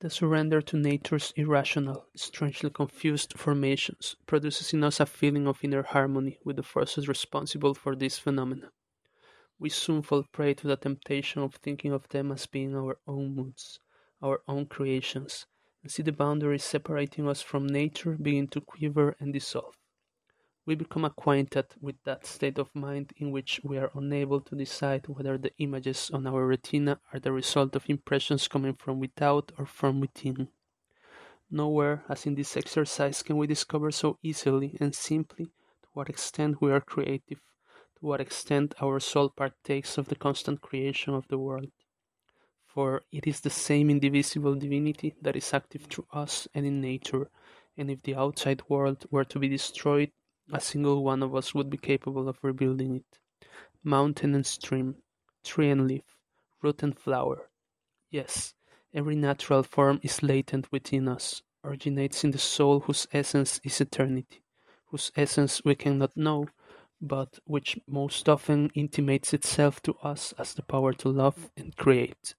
The surrender to nature's irrational, strangely confused formations produces in us a feeling of inner harmony with the forces responsible for these phenomena. We soon fall prey to the temptation of thinking of them as being our own moods, our own creations, and see the boundaries separating us from nature begin to quiver and dissolve we become acquainted with that state of mind in which we are unable to decide whether the images on our retina are the result of impressions coming from without or from within. Nowhere, as in this exercise, can we discover so easily and simply to what extent we are creative, to what extent our soul partakes of the constant creation of the world. For it is the same indivisible divinity that is active through us and in nature, and if the outside world were to be destroyed, a single one of us would be capable of rebuilding it. Mountain and stream, tree and leaf, root and flower. Yes, every natural form is latent within us, originates in the soul whose essence is eternity, whose essence we cannot know, but which most often intimates itself to us as the power to love and create.